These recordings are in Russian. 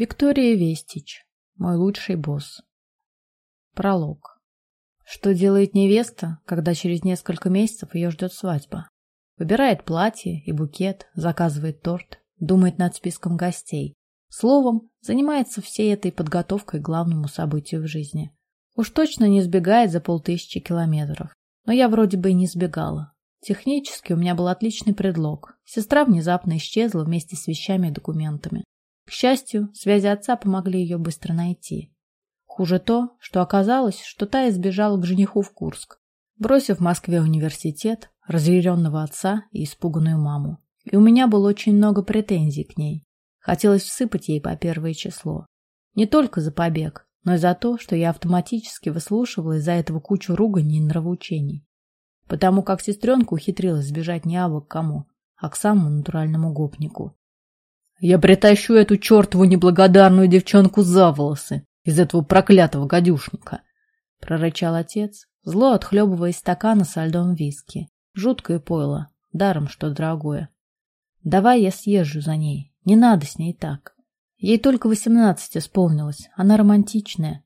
Виктория Вестич. Мой лучший босс. Пролог. Что делает невеста, когда через несколько месяцев ее ждет свадьба? Выбирает платье и букет, заказывает торт, думает над списком гостей. Словом, занимается всей этой подготовкой к главному событию в жизни. Уж точно не сбегает за полтысячи километров. Но я вроде бы и не сбегала. Технически у меня был отличный предлог. Сестра внезапно исчезла вместе с вещами и документами. К счастью, связи отца помогли ее быстро найти. Хуже то, что оказалось, что та избежала к жениху в Курск, бросив в Москве университет, разъяренного отца и испуганную маму. И у меня было очень много претензий к ней. Хотелось всыпать ей по первое число. Не только за побег, но и за то, что я автоматически выслушивала из-за этого кучу руганий и нравоучений. Потому как сестренка ухитрилась сбежать не абы к кому, а к самому натуральному гопнику. Я притащу эту чертову неблагодарную девчонку за волосы из этого проклятого гадюшника, прорычал отец, зло отхлебывая из стакана со льдом виски. Жуткое пойло, даром что дорогое. Давай я съезжу за ней, не надо с ней так. Ей только восемнадцать исполнилось, она романтичная.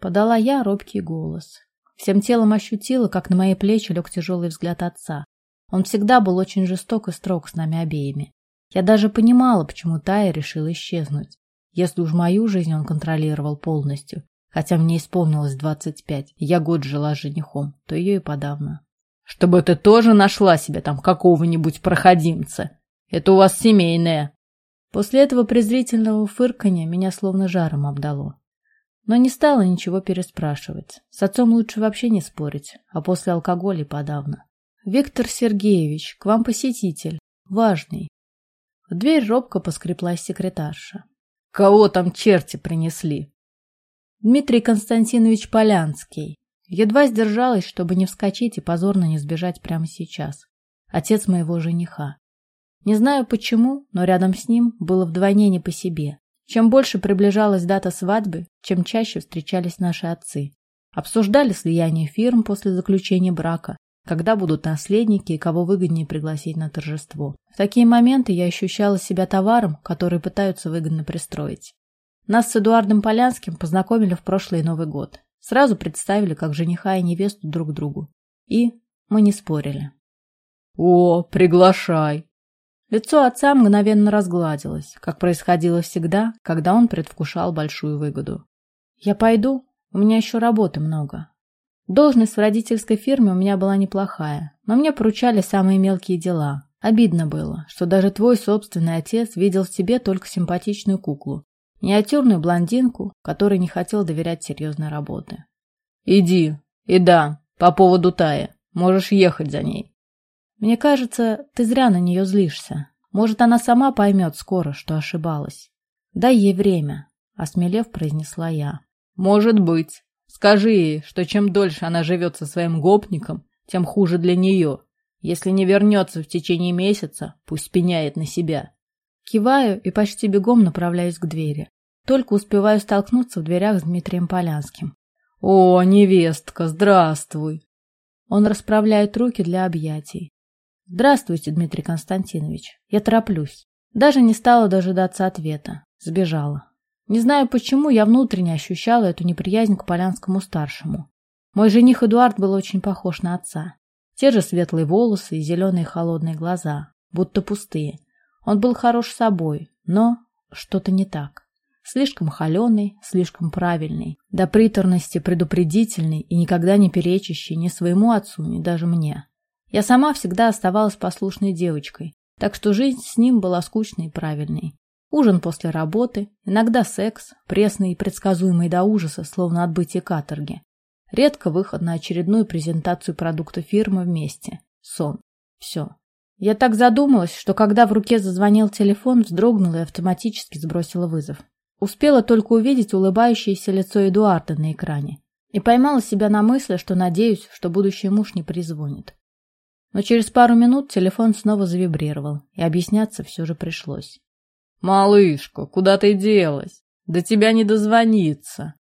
Подала я робкий голос. Всем телом ощутила, как на мои плечи лег тяжелый взгляд отца. Он всегда был очень жесток и строг с нами обеими. Я даже понимала, почему Тая решила исчезнуть. Если уж мою жизнь он контролировал полностью, хотя мне исполнилось двадцать пять, и я год жила с женихом, то ее и подавно. Чтобы ты тоже нашла себе там какого-нибудь проходимца. Это у вас семейное. После этого презрительного фырканья меня словно жаром обдало. Но не стала ничего переспрашивать. С отцом лучше вообще не спорить, а после алкоголя подавно. Виктор Сергеевич, к вам посетитель. Важный. В дверь робко поскреблась секретарша. «Кого там черти принесли?» «Дмитрий Константинович Полянский». Едва сдержалась, чтобы не вскочить и позорно не сбежать прямо сейчас. Отец моего жениха. Не знаю почему, но рядом с ним было вдвойне не по себе. Чем больше приближалась дата свадьбы, чем чаще встречались наши отцы. Обсуждали слияние фирм после заключения брака, когда будут наследники и кого выгоднее пригласить на торжество. В такие моменты я ощущала себя товаром, который пытаются выгодно пристроить. Нас с Эдуардом Полянским познакомили в прошлый Новый год. Сразу представили как жениха и невесту друг другу. И мы не спорили. «О, приглашай!» Лицо отца мгновенно разгладилось, как происходило всегда, когда он предвкушал большую выгоду. «Я пойду, у меня еще работы много. Должность в родительской фирме у меня была неплохая, но мне поручали самые мелкие дела. Обидно было, что даже твой собственный отец видел в тебе только симпатичную куклу, миниатюрную блондинку, которой не хотел доверять серьезной работы. «Иди, и да, по поводу Тая, можешь ехать за ней». «Мне кажется, ты зря на нее злишься. Может, она сама поймет скоро, что ошибалась. Дай ей время», — осмелев произнесла я. «Может быть». Скажи ей, что чем дольше она живет со своим гопником, тем хуже для нее. Если не вернется в течение месяца, пусть пеняет на себя. Киваю и почти бегом направляюсь к двери. Только успеваю столкнуться в дверях с Дмитрием Полянским. «О, невестка, здравствуй!» Он расправляет руки для объятий. «Здравствуйте, Дмитрий Константинович. Я тороплюсь. Даже не стала дожидаться ответа. Сбежала. Не знаю почему, я внутренне ощущала эту неприязнь к Полянскому-старшему. Мой жених Эдуард был очень похож на отца. Те же светлые волосы и зеленые холодные глаза, будто пустые. Он был хорош собой, но что-то не так. Слишком холеный, слишком правильный, до приторности предупредительный и никогда не перечащий ни своему отцу, ни даже мне. Я сама всегда оставалась послушной девочкой, так что жизнь с ним была скучной и правильной. Ужин после работы, иногда секс, пресный и предсказуемый до ужаса, словно отбытие каторги. Редко выход на очередную презентацию продукта фирмы вместе. Сон. Все. Я так задумалась, что когда в руке зазвонил телефон, вздрогнула и автоматически сбросила вызов. Успела только увидеть улыбающееся лицо Эдуарда на экране и поймала себя на мысли, что надеюсь, что будущий муж не призвонит. Но через пару минут телефон снова завибрировал, и объясняться все же пришлось. «Малышка, куда ты делась? До тебя не дозвониться!»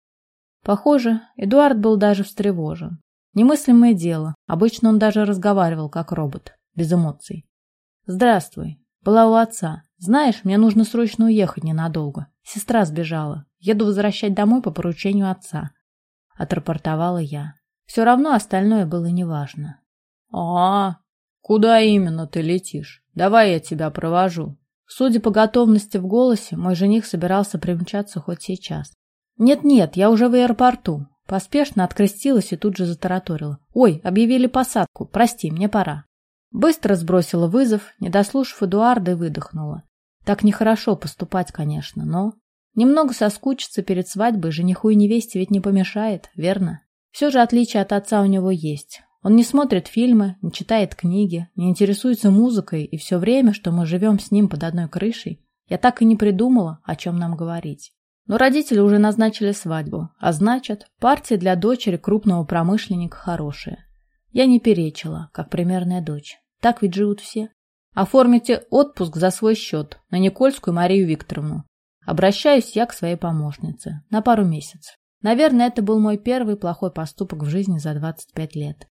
Похоже, Эдуард был даже встревожен. Немыслимое дело. Обычно он даже разговаривал как робот, без эмоций. «Здравствуй. Была у отца. Знаешь, мне нужно срочно уехать ненадолго. Сестра сбежала. Еду возвращать домой по поручению отца. Отрапортовала я. Все равно остальное было неважно. А, куда именно ты летишь? Давай я тебя провожу. Судя по готовности в голосе, мой жених собирался примчаться хоть сейчас. Нет-нет, я уже в аэропорту. Поспешно открестилась и тут же затараторила. Ой, объявили посадку. Прости, мне пора. Быстро сбросила вызов, не дослушав Эдуарда и выдохнула. Так нехорошо поступать, конечно, но... Немного соскучиться перед свадьбой жениху и невесте ведь не помешает, верно? Все же отличие от отца у него есть. Он не смотрит фильмы, не читает книги, не интересуется музыкой, и все время, что мы живем с ним под одной крышей, я так и не придумала, о чем нам говорить. Но родители уже назначили свадьбу, а значит, партия для дочери крупного промышленника хорошая. Я не перечила, как примерная дочь. Так ведь живут все. Оформите отпуск за свой счет на Никольскую Марию Викторовну. Обращаюсь я к своей помощнице на пару месяцев. Наверное, это был мой первый плохой поступок в жизни за 25 лет.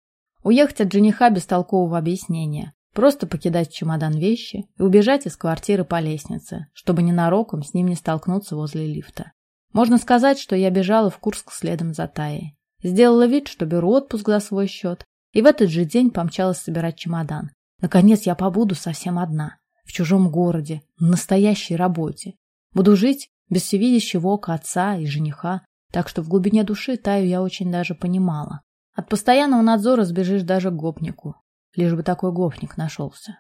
Уехать от жениха без толкового объяснения, просто покидать в чемодан вещи и убежать из квартиры по лестнице, чтобы ненароком с ним не столкнуться возле лифта. Можно сказать, что я бежала в Курск следом за Таей. Сделала вид, что беру отпуск за свой счет, и в этот же день помчалась собирать чемодан. Наконец я побуду совсем одна, в чужом городе, на настоящей работе. Буду жить без всевидящего ока отца и жениха, так что в глубине души Таю я очень даже понимала. От постоянного надзора сбежишь даже гопнику, лишь бы такой гопник нашелся.